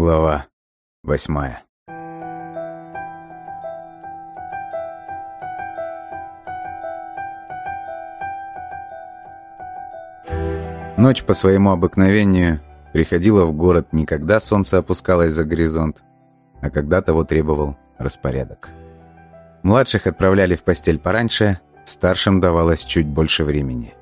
Глава восьмая. Ночь по своему обыкновению приходила в город не когда солнце опускалось за горизонт, а когда того требовал распорядок. Младших отправляли в постель пораньше, старшим давалось чуть больше времени.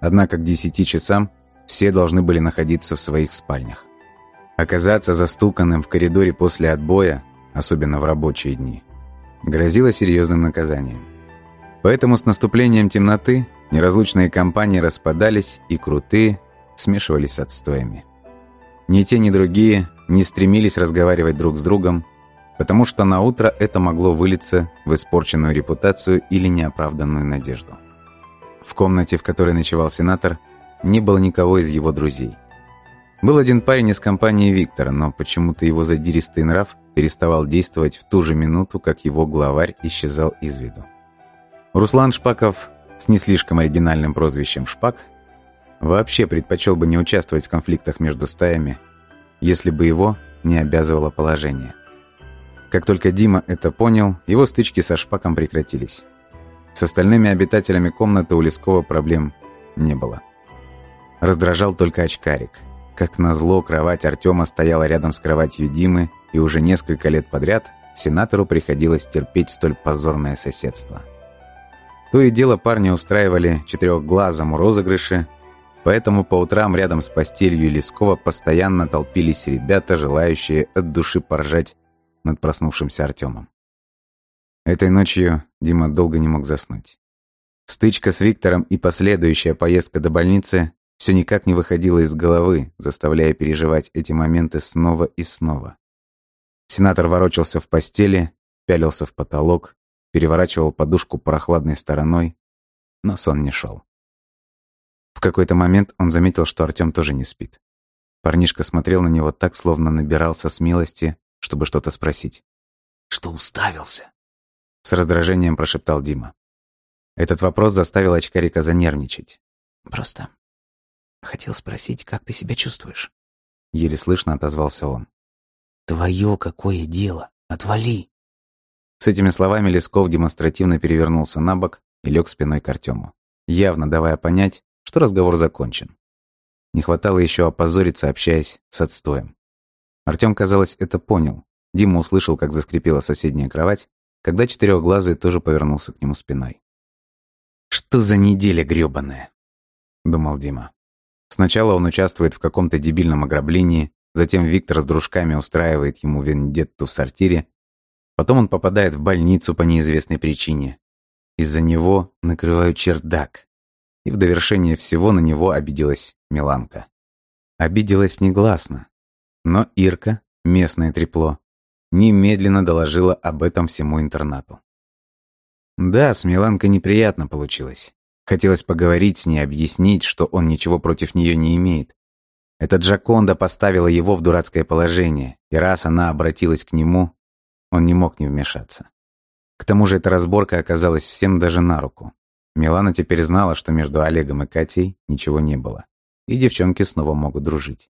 Однако к десяти часам все должны были находиться в своих спальнях. Оказаться застуканным в коридоре после отбоя, особенно в рабочие дни, грозило серьезным наказанием. Поэтому с наступлением темноты неразлучные компании распадались, и крутые смешивались с отстоями. Ни те, ни другие не стремились разговаривать друг с другом, потому что на утро это могло вылиться в испорченную репутацию или неоправданную надежду. В комнате, в которой ночевал сенатор, не было никого из его друзей. Был один парень из компании Виктора, но почему-то его задиристый нрав переставал действовать в ту же минуту, как его главарь исчезал из виду. Руслан Шпаков с не слишком оригинальным прозвищем «Шпак» вообще предпочел бы не участвовать в конфликтах между стаями, если бы его не обязывало положение. Как только Дима это понял, его стычки со Шпаком прекратились. С остальными обитателями комнаты у Лескова проблем не было. Раздражал только очкарик – как назло, кровать Артема стояла рядом с кроватью Димы, и уже несколько лет подряд сенатору приходилось терпеть столь позорное соседство. То и дело парни устраивали четырехглазому розыгрыши, поэтому по утрам рядом с постелью Лескова постоянно толпились ребята, желающие от души поржать над проснувшимся Артемом. Этой ночью Дима долго не мог заснуть. Стычка с Виктором и последующая поездка до больницы все никак не выходило из головы, заставляя переживать эти моменты снова и снова. Сенатор ворочался в постели, пялился в потолок, переворачивал подушку прохладной стороной, но сон не шел. В какой-то момент он заметил, что Артем тоже не спит. Парнишка смотрел на него так, словно набирался смелости, чтобы что-то спросить. «Что уставился?» С раздражением прошептал Дима. Этот вопрос заставил очкарика занервничать. «Просто Хотел спросить, как ты себя чувствуешь?» Еле слышно отозвался он. «Твое какое дело? Отвали!» С этими словами Лесков демонстративно перевернулся на бок и лег спиной к Артему, явно давая понять, что разговор закончен. Не хватало еще опозориться, общаясь с отстоем. Артем, казалось, это понял. Дима услышал, как заскрипела соседняя кровать, когда четырехглазый тоже повернулся к нему спиной. «Что за неделя грёбаная?» — думал Дима. Сначала он участвует в каком-то дебильном ограблении, затем Виктор с дружками устраивает ему вендетту в сортире, потом он попадает в больницу по неизвестной причине. Из-за него накрывают чердак. И в довершение всего на него обиделась Миланка. Обиделась негласно. Но Ирка, местное трепло, немедленно доложила об этом всему интернату. Да, с Миланкой неприятно получилось. Хотелось поговорить с ней, объяснить, что он ничего против нее не имеет. Эта Джаконда поставила его в дурацкое положение, и раз она обратилась к нему, он не мог не вмешаться. К тому же эта разборка оказалась всем даже на руку. Милана теперь знала, что между Олегом и Катей ничего не было, и девчонки снова могут дружить.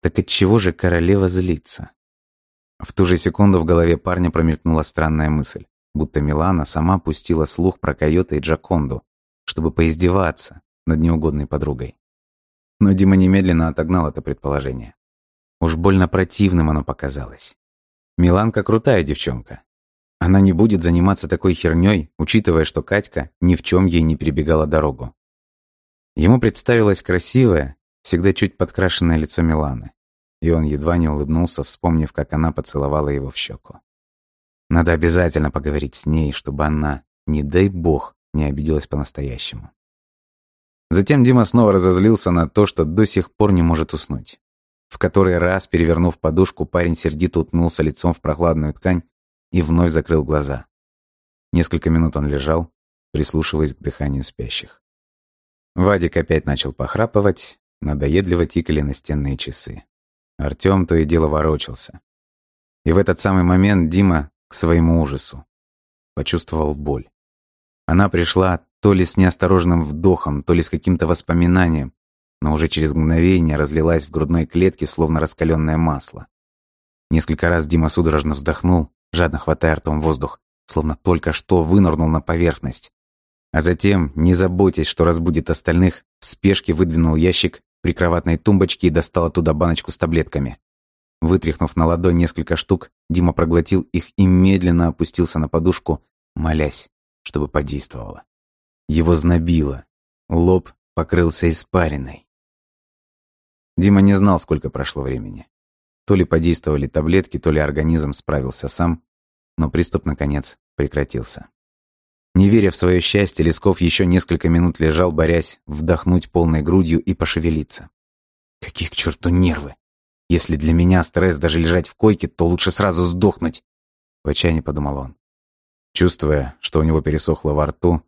Так от чего же королева злится? В ту же секунду в голове парня промелькнула странная мысль, будто Милана сама пустила слух про Койота и Джаконду, чтобы поиздеваться над неугодной подругой. Но Дима немедленно отогнал это предположение. Уж больно противным оно показалось. Миланка крутая девчонка. Она не будет заниматься такой херней, учитывая, что Катька ни в чем ей не перебегала дорогу. Ему представилось красивое, всегда чуть подкрашенное лицо Миланы, и он едва не улыбнулся, вспомнив, как она поцеловала его в щеку. Надо обязательно поговорить с ней, чтобы она, не дай бог, не обиделась по-настоящему. Затем Дима снова разозлился на то, что до сих пор не может уснуть. В который раз, перевернув подушку, парень сердито уткнулся лицом в прохладную ткань и вновь закрыл глаза. Несколько минут он лежал, прислушиваясь к дыханию спящих. Вадик опять начал похрапывать, надоедливо тикали настенные часы. Артём то и дело ворочался. И в этот самый момент Дима, к своему ужасу, почувствовал боль. Она пришла то ли с неосторожным вдохом, то ли с каким-то воспоминанием, но уже через мгновение разлилась в грудной клетке, словно раскаленное масло. Несколько раз Дима судорожно вздохнул, жадно хватая ртом воздух, словно только что вынырнул на поверхность. А затем, не заботясь, что разбудит остальных, в спешке выдвинул ящик при кроватной тумбочке и достал оттуда баночку с таблетками. Вытряхнув на ладонь несколько штук, Дима проглотил их и медленно опустился на подушку, молясь, чтобы подействовало. Его знобило. Лоб покрылся испариной. Дима не знал, сколько прошло времени. То ли подействовали таблетки, то ли организм справился сам, но приступ, наконец, прекратился. Не веря в свое счастье, Лесков еще несколько минут лежал, борясь вдохнуть полной грудью и пошевелиться. Какие к черту нервы! Если для меня стресс даже лежать в койке, то лучше сразу сдохнуть. В отчаянии подумал он. Чувствуя, что у него пересохло во рту,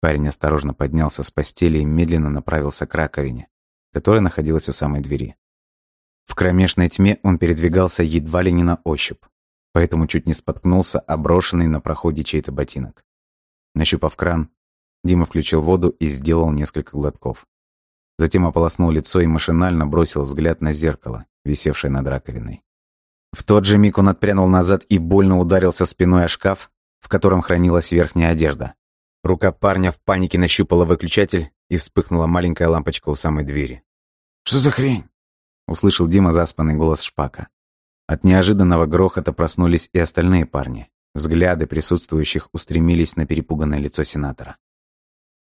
парень осторожно поднялся с постели и медленно направился к раковине, которая находилась у самой двери. В кромешной тьме он передвигался едва ли не на ощупь, поэтому чуть не споткнулся оброшенный на проходе чей-то ботинок. Нащупав кран, Дима включил воду и сделал несколько глотков. Затем ополоснул лицо и машинально бросил взгляд на зеркало, висевшее над раковиной. В тот же миг он отпрянул назад и больно ударился спиной о шкаф, в котором хранилась верхняя одежда. Рука парня в панике нащупала выключатель, и вспыхнула маленькая лампочка у самой двери. «Что за хрень?» — услышал Дима заспанный голос Шпака. От неожиданного грохота проснулись и остальные парни. Взгляды присутствующих устремились на перепуганное лицо сенатора.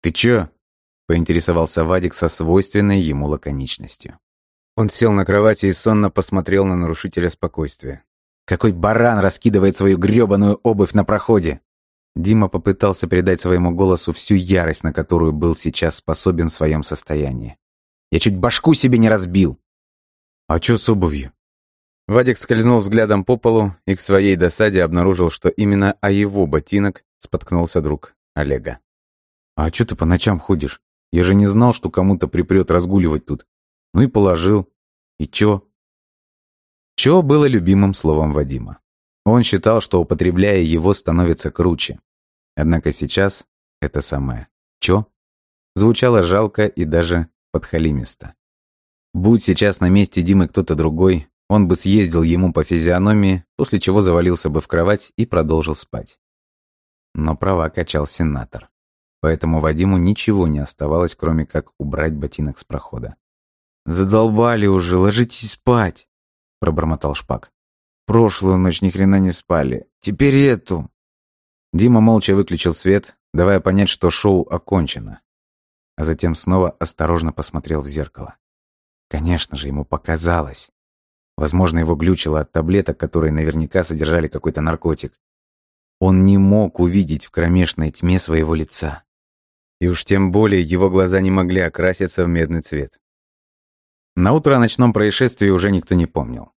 «Ты чё?» — поинтересовался Вадик со свойственной ему лаконичностью. Он сел на кровати и сонно посмотрел на нарушителя спокойствия. «Какой баран раскидывает свою грёбаную обувь на проходе!» Дима попытался передать своему голосу всю ярость, на которую был сейчас способен в своем состоянии. «Я чуть башку себе не разбил!» «А чё с обувью?» Вадик скользнул взглядом по полу и к своей досаде обнаружил, что именно о его ботинок споткнулся друг Олега. «А чё ты по ночам ходишь? Я же не знал, что кому-то припрёт разгуливать тут. Ну и положил. И чё?» «Чё» было любимым словом Вадима. Он считал, что, употребляя его, становится круче. Однако сейчас это самое «чё» звучало жалко и даже подхалимисто. Будь сейчас на месте Димы кто-то другой, он бы съездил ему по физиономии, после чего завалился бы в кровать и продолжил спать. Но права качал сенатор. Поэтому Вадиму ничего не оставалось, кроме как убрать ботинок с прохода. «Задолбали уже, ложитесь спать!» — пробормотал Шпак. «Прошлую ночь ни хрена не спали. Теперь эту!» Дима молча выключил свет, давая понять, что шоу окончено. А затем снова осторожно посмотрел в зеркало. Конечно же, ему показалось. Возможно, его глючило от таблеток, которые наверняка содержали какой-то наркотик. Он не мог увидеть в кромешной тьме своего лица. И уж тем более его глаза не могли окраситься в медный цвет. На утро о ночном происшествии уже никто не помнил.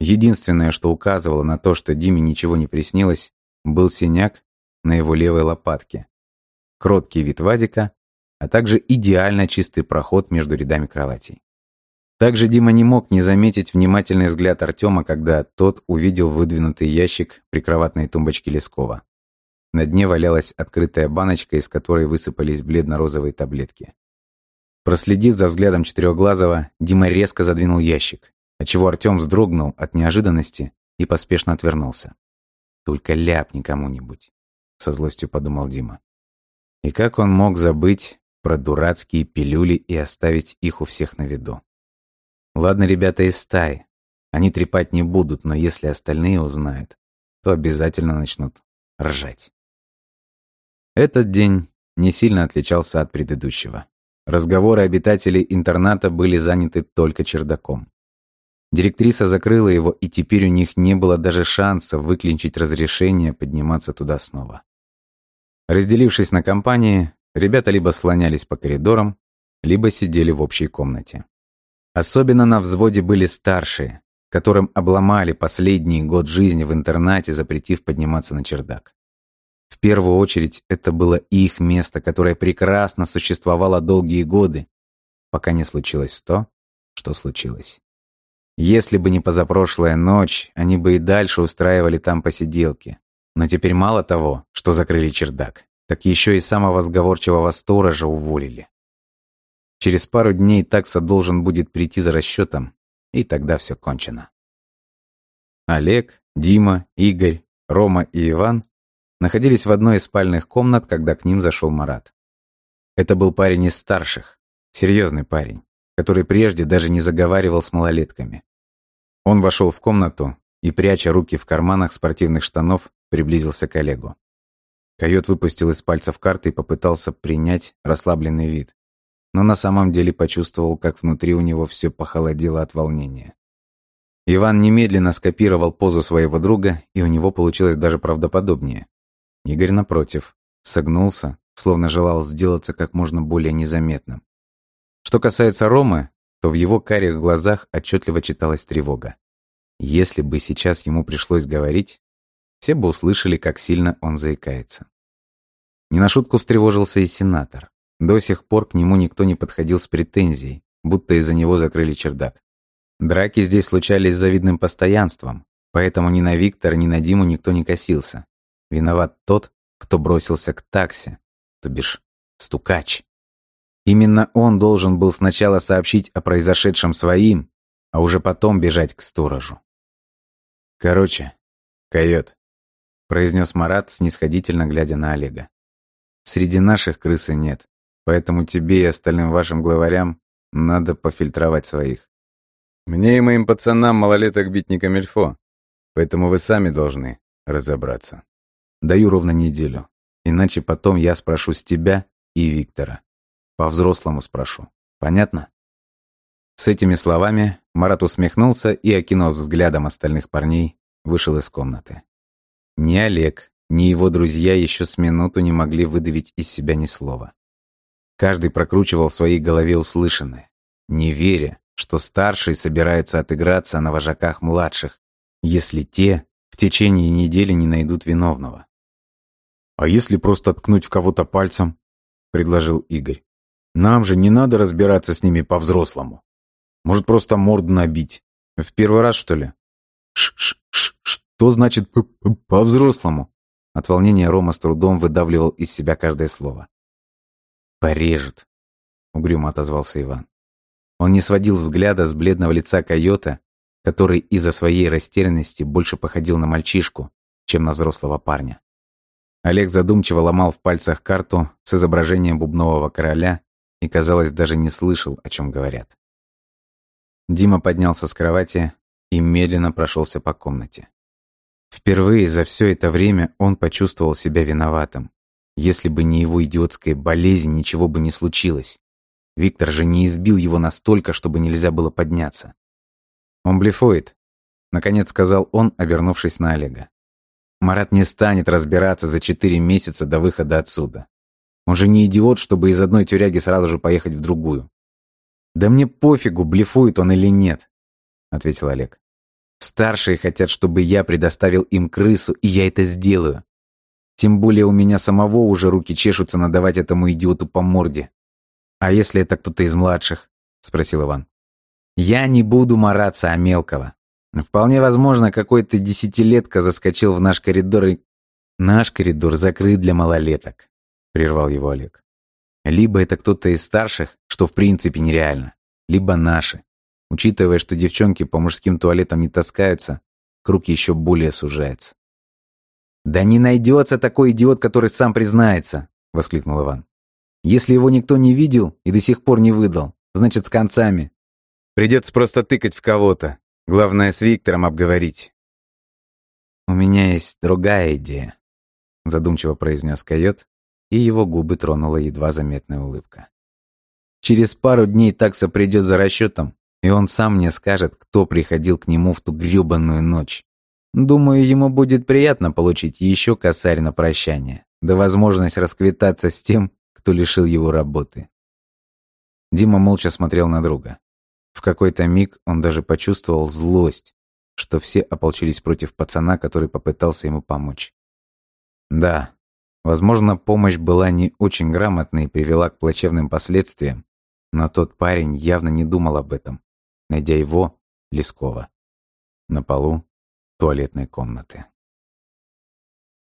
Единственное, что указывало на то, что Диме ничего не приснилось, был синяк на его левой лопатке, кроткий вид Вадика, а также идеально чистый проход между рядами кроватей. Также Дима не мог не заметить внимательный взгляд Артема, когда тот увидел выдвинутый ящик при кроватной тумбочке Лескова. На дне валялась открытая баночка, из которой высыпались бледно-розовые таблетки. Проследив за взглядом Четырехглазого, Дима резко задвинул ящик, отчего Артем вздрогнул от неожиданности и поспешно отвернулся. «Только ляпни кому-нибудь», — со злостью подумал Дима. И как он мог забыть про дурацкие пилюли и оставить их у всех на виду? Ладно, ребята из стаи. Они трепать не будут, но если остальные узнают, то обязательно начнут ржать. Этот день не сильно отличался от предыдущего. Разговоры обитателей интерната были заняты только чердаком. Директриса закрыла его, и теперь у них не было даже шанса выклинчить разрешение подниматься туда снова. Разделившись на компании, ребята либо слонялись по коридорам, либо сидели в общей комнате. Особенно на взводе были старшие, которым обломали последний год жизни в интернате, запретив подниматься на чердак. В первую очередь, это было их место, которое прекрасно существовало долгие годы, пока не случилось то, что случилось. Если бы не позапрошлая ночь, они бы и дальше устраивали там посиделки. Но теперь мало того, что закрыли чердак, так еще и самого сговорчивого сторожа уволили. Через пару дней такса должен будет прийти за расчетом, и тогда все кончено. Олег, Дима, Игорь, Рома и Иван находились в одной из спальных комнат, когда к ним зашел Марат. Это был парень из старших, серьезный парень, который прежде даже не заговаривал с малолетками. Он вошел в комнату и, пряча руки в карманах спортивных штанов, приблизился к Олегу. Койот выпустил из пальцев карты и попытался принять расслабленный вид. Но на самом деле почувствовал, как внутри у него все похолодело от волнения. Иван немедленно скопировал позу своего друга, и у него получилось даже правдоподобнее. Игорь, напротив, согнулся, словно желал сделаться как можно более незаметным. Что касается Ромы, то в его карих глазах отчетливо читалась тревога. Если бы сейчас ему пришлось говорить, все бы услышали, как сильно он заикается. Не на шутку встревожился и сенатор. До сих пор к нему никто не подходил с претензией, будто из-за него закрыли чердак. Драки здесь случались с завидным постоянством, поэтому ни на Виктора, ни на Диму никто не косился. Виноват тот, кто бросился к таксе, то бишь стукач. Именно он должен был сначала сообщить о произошедшем своим, а уже потом бежать к сторожу. «Короче, койот», — произнес Марат, снисходительно глядя на Олега. «Среди наших крысы нет, поэтому тебе и остальным вашим главарям надо пофильтровать своих. Мне и моим пацанам малолеток бить не камельфо, поэтому вы сами должны разобраться. Даю ровно неделю, иначе потом я спрошу с тебя и Виктора. По-взрослому спрошу. Понятно?» С этими словами Марат усмехнулся и, окинув взглядом остальных парней, вышел из комнаты. Ни Олег, ни его друзья еще с минуту не могли выдавить из себя ни слова. Каждый прокручивал в своей голове услышанное, не веря, что старшие собираются отыграться на вожаках младших, если те в течение недели не найдут виновного. «А если просто ткнуть в кого-то пальцем?» — предложил Игорь. «Нам же не надо разбираться с ними по-взрослому». Может, просто морду набить? В первый раз, что ли? Ш Что значит по-взрослому? От волнения Рома с трудом выдавливал из себя каждое слово. «Порежет», — угрюмо отозвался Иван. Он не сводил взгляда с бледного лица койота, который из-за своей растерянности больше походил на мальчишку, чем на взрослого парня. Олег задумчиво ломал в пальцах карту с изображением бубнового короля и, казалось, даже не слышал, о чем говорят. Дима поднялся с кровати и медленно прошелся по комнате. Впервые за все это время он почувствовал себя виноватым. Если бы не его идиотская болезнь, ничего бы не случилось. Виктор же не избил его настолько, чтобы нельзя было подняться. «Он блефует», — наконец сказал он, обернувшись на Олега. «Марат не станет разбираться за четыре месяца до выхода отсюда. Он же не идиот, чтобы из одной тюряги сразу же поехать в другую. «Да мне пофигу, блефует он или нет», — ответил Олег. «Старшие хотят, чтобы я предоставил им крысу, и я это сделаю. Тем более у меня самого уже руки чешутся надавать этому идиоту по морде. А если это кто-то из младших?» — спросил Иван. «Я не буду мараться о мелкого. Вполне возможно, какой-то десятилетка заскочил в наш коридор и... Наш коридор закрыт для малолеток», — прервал его Олег. Либо это кто-то из старших, что в принципе нереально, либо наши. Учитывая, что девчонки по мужским туалетам не таскаются, круг еще более сужается. «Да не найдется такой идиот, который сам признается!» — воскликнул Иван. «Если его никто не видел и до сих пор не выдал, значит, с концами. Придется просто тыкать в кого-то. Главное, с Виктором обговорить». «У меня есть другая идея», — задумчиво произнес койот, и его губы тронула едва заметная улыбка. Через пару дней такса придет за расчетом, и он сам мне скажет, кто приходил к нему в ту грёбаную ночь. Думаю, ему будет приятно получить еще косарь на прощание, да возможность расквитаться с тем, кто лишил его работы. Дима молча смотрел на друга. В какой-то миг он даже почувствовал злость, что все ополчились против пацана, который попытался ему помочь. Да, Возможно, помощь была не очень грамотной и привела к плачевным последствиям, но тот парень явно не думал об этом, найдя его, Лескова, на полу туалетной комнаты.